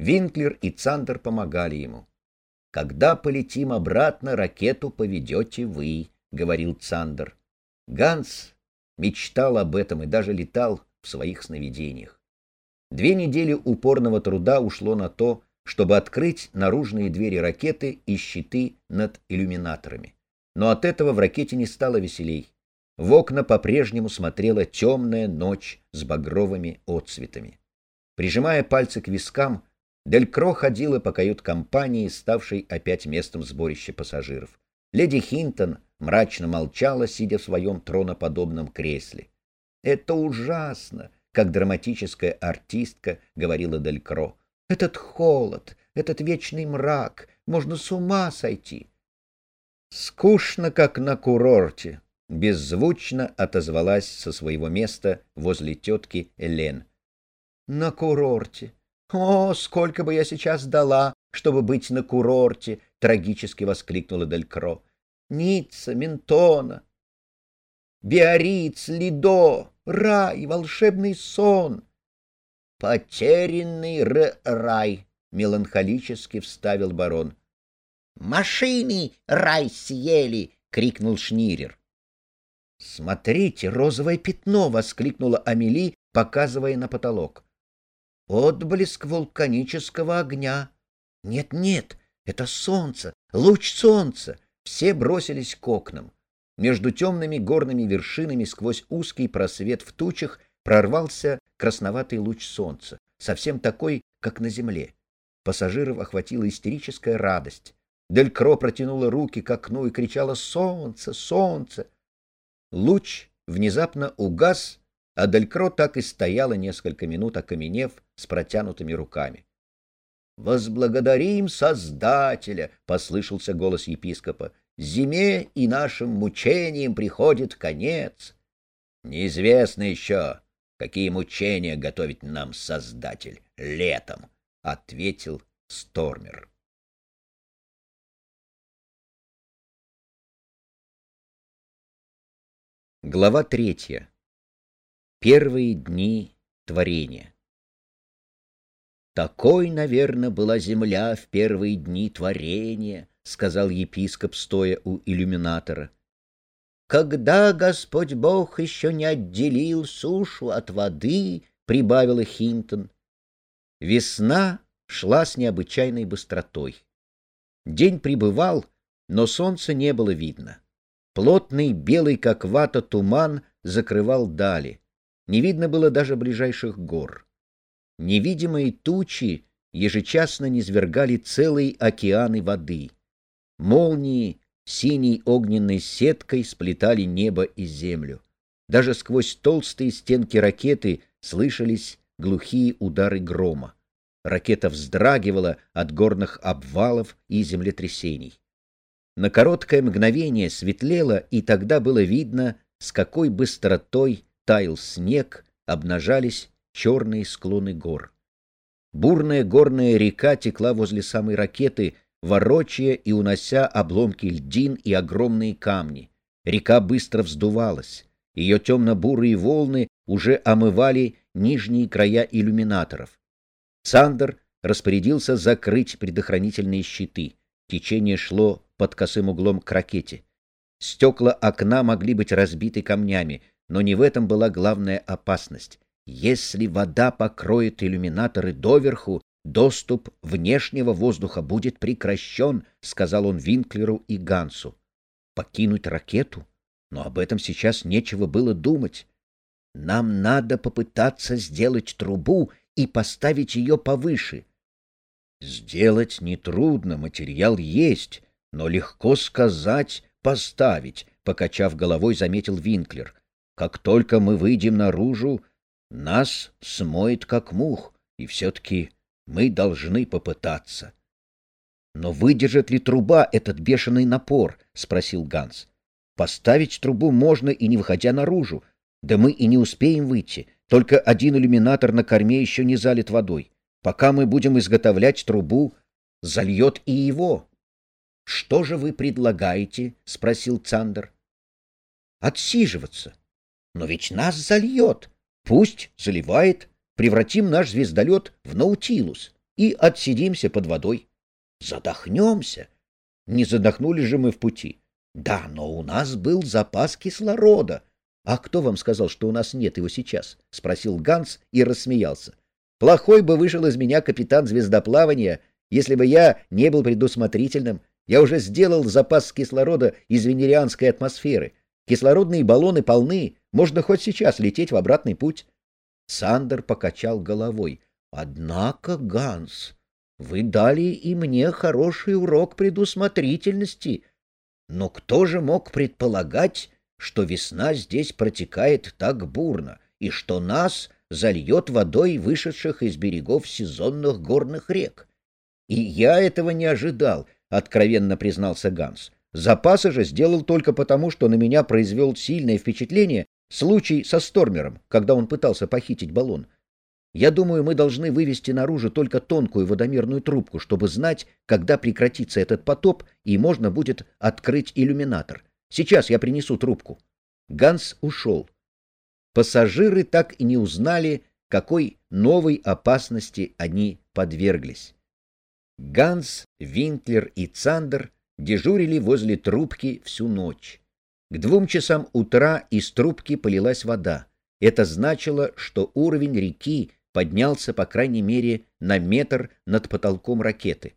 Винклер и Цандер помогали ему. «Когда полетим обратно, ракету поведете вы», — говорил Цандер. Ганс мечтал об этом и даже летал в своих сновидениях. Две недели упорного труда ушло на то, чтобы открыть наружные двери ракеты и щиты над иллюминаторами. Но от этого в ракете не стало веселей. В окна по-прежнему смотрела темная ночь с багровыми отцветами. Прижимая пальцы к вискам, Дель Кро ходила по кают-компании, ставшей опять местом сборища пассажиров. Леди Хинтон мрачно молчала, сидя в своем троноподобном кресле. «Это ужасно!» — как драматическая артистка говорила Дель Кро. «Этот холод, этот вечный мрак, можно с ума сойти!» «Скучно, как на курорте!» — беззвучно отозвалась со своего места возле тетки Элен. «На курорте!» «О, сколько бы я сейчас дала, чтобы быть на курорте!» — трагически воскликнула Дель Кро. «Ницца, Ментона, Биориц, Лидо, рай, волшебный сон!» «Потерянный рай!» — меланхолически вставил барон. «Машины рай съели!» — крикнул Шнирер. «Смотрите, розовое пятно!» — воскликнула Амели, показывая на потолок. Отблеск вулканического огня. Нет-нет, это солнце, луч солнца. Все бросились к окнам. Между темными горными вершинами сквозь узкий просвет в тучах прорвался красноватый луч солнца, совсем такой, как на земле. Пассажиров охватила истерическая радость. Дель Кро протянула руки к окну и кричала «Солнце! Солнце!». Луч внезапно угас а Делькро так и стояла несколько минут, окаменев с протянутыми руками. «Возблагодарим Создателя!» — послышался голос епископа. «Зиме и нашим мучениям приходит конец!» «Неизвестно еще, какие мучения готовит нам Создатель летом!» — ответил Стормер. Глава третья Первые дни творения. «Такой, наверное, была земля в первые дни творения», — сказал епископ, стоя у иллюминатора. «Когда Господь Бог еще не отделил сушу от воды», — прибавила Хинтон. Весна шла с необычайной быстротой. День прибывал, но солнца не было видно. Плотный, белый, как вата, туман закрывал дали. Не видно было даже ближайших гор. Невидимые тучи ежечасно низвергали целые океаны воды. Молнии синей огненной сеткой сплетали небо и землю. Даже сквозь толстые стенки ракеты слышались глухие удары грома. Ракета вздрагивала от горных обвалов и землетрясений. На короткое мгновение светлело, и тогда было видно, с какой быстротой таял снег, обнажались черные склоны гор. Бурная горная река текла возле самой ракеты, ворочая и унося обломки льдин и огромные камни. Река быстро вздувалась. Ее темно-бурые волны уже омывали нижние края иллюминаторов. Сандер распорядился закрыть предохранительные щиты. Течение шло под косым углом к ракете. Стекла окна могли быть разбиты камнями, но не в этом была главная опасность. Если вода покроет иллюминаторы доверху, доступ внешнего воздуха будет прекращен, — сказал он Винклеру и Гансу. Покинуть ракету? Но об этом сейчас нечего было думать. Нам надо попытаться сделать трубу и поставить ее повыше. Сделать нетрудно, материал есть, но легко сказать «поставить», — покачав головой, заметил Винклер. Как только мы выйдем наружу, нас смоет как мух, и все-таки мы должны попытаться. — Но выдержит ли труба этот бешеный напор? — спросил Ганс. — Поставить трубу можно и не выходя наружу. Да мы и не успеем выйти. Только один иллюминатор на корме еще не залит водой. Пока мы будем изготовлять трубу, зальет и его. — Что же вы предлагаете? — спросил Цандер. — Отсиживаться. Но ведь нас зальет. Пусть заливает. Превратим наш звездолет в Наутилус. и отсидимся под водой. Задохнемся. Не задохнули же мы в пути. Да, но у нас был запас кислорода. А кто вам сказал, что у нас нет его сейчас? Спросил Ганс и рассмеялся. Плохой бы вышел из меня капитан звездоплавания, если бы я не был предусмотрительным. Я уже сделал запас кислорода из венерианской атмосферы. Кислородные баллоны полны, можно хоть сейчас лететь в обратный путь. Сандер покачал головой. Однако, Ганс, вы дали и мне хороший урок предусмотрительности. Но кто же мог предполагать, что весна здесь протекает так бурно, и что нас зальет водой вышедших из берегов сезонных горных рек? И я этого не ожидал, — откровенно признался Ганс. Запасы же сделал только потому, что на меня произвел сильное впечатление случай со Стормером, когда он пытался похитить баллон. Я думаю, мы должны вывести наружу только тонкую водомерную трубку, чтобы знать, когда прекратится этот потоп, и можно будет открыть иллюминатор. Сейчас я принесу трубку. Ганс ушел. Пассажиры так и не узнали, какой новой опасности они подверглись. Ганс, Винклер и Цандер дежурили возле трубки всю ночь. К двум часам утра из трубки полилась вода. Это значило, что уровень реки поднялся, по крайней мере, на метр над потолком ракеты.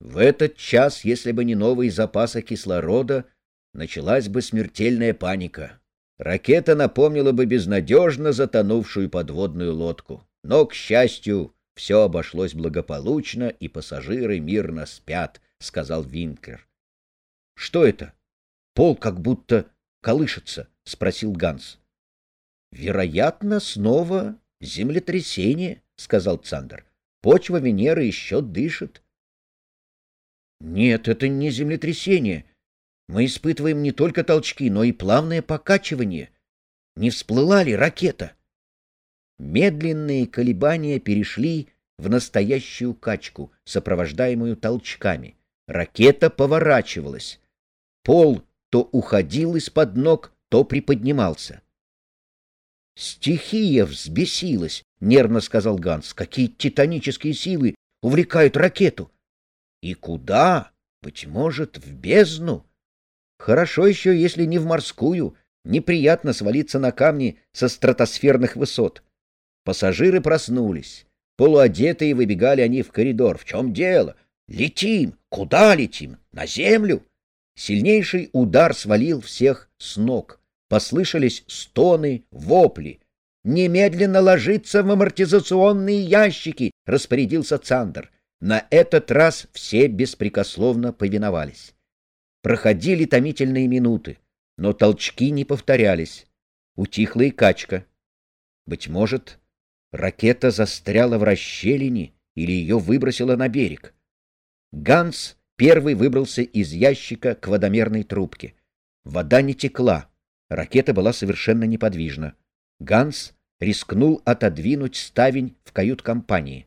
В этот час, если бы не новые запасы кислорода, началась бы смертельная паника. Ракета напомнила бы безнадежно затонувшую подводную лодку. Но, к счастью, все обошлось благополучно, и пассажиры мирно спят, — сказал Винклер. — Что это? Пол как будто колышется, — спросил Ганс. — Вероятно, снова землетрясение, — сказал Цандер. — Почва Венеры еще дышит. — Нет, это не землетрясение. Мы испытываем не только толчки, но и плавное покачивание. Не всплыла ли ракета? — Медленные колебания перешли в настоящую качку, сопровождаемую толчками. Ракета поворачивалась. Пол то уходил из-под ног, то приподнимался. «Стихия взбесилась», — нервно сказал Ганс. «Какие титанические силы увлекают ракету!» «И куда? Быть может, в бездну?» «Хорошо еще, если не в морскую. Неприятно свалиться на камни со стратосферных высот». Пассажиры проснулись. Полуодетые выбегали они в коридор. В чем дело? Летим! Куда летим? На землю? Сильнейший удар свалил всех с ног. Послышались стоны, вопли. «Немедленно ложиться в амортизационные ящики!» — распорядился Цандер. На этот раз все беспрекословно повиновались. Проходили томительные минуты, но толчки не повторялись. Утихла и качка. Быть может, Ракета застряла в расщелине или ее выбросило на берег. Ганс первый выбрался из ящика к водомерной трубке. Вода не текла, ракета была совершенно неподвижна. Ганс рискнул отодвинуть ставень в кают-компании.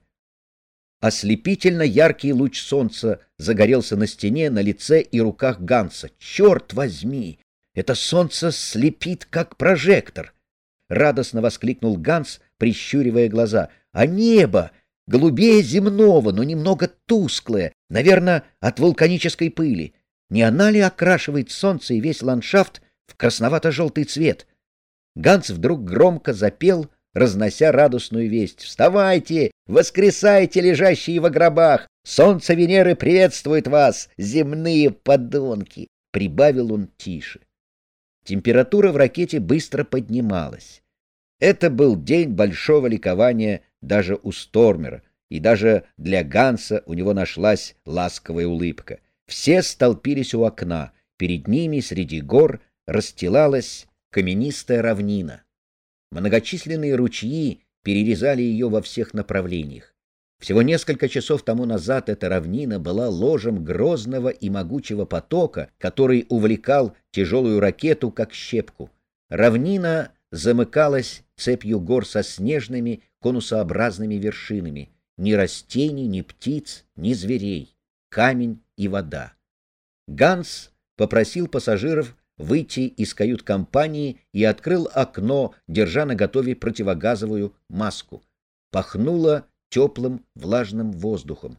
Ослепительно яркий луч солнца загорелся на стене, на лице и руках Ганса. Черт возьми! Это солнце слепит, как прожектор! Радостно воскликнул Ганс, прищуривая глаза. А небо голубее земного, но немного тусклое, наверное, от вулканической пыли. Не она ли окрашивает солнце и весь ландшафт в красновато-желтый цвет? Ганс вдруг громко запел, разнося радостную весть. «Вставайте! Воскресайте, лежащие во гробах! Солнце Венеры приветствует вас, земные подонки!» Прибавил он тише. Температура в ракете быстро поднималась. Это был день большого ликования даже у Стормера, и даже для Ганса у него нашлась ласковая улыбка. Все столпились у окна, перед ними среди гор расстилалась каменистая равнина. Многочисленные ручьи перерезали ее во всех направлениях. Всего несколько часов тому назад эта равнина была ложем грозного и могучего потока, который увлекал тяжелую ракету, как щепку. Равнина замыкалась цепью гор со снежными конусообразными вершинами. Ни растений, ни птиц, ни зверей. Камень и вода. Ганс попросил пассажиров выйти из кают-компании и открыл окно, держа на готове противогазовую маску. Пахнуло теплым влажным воздухом.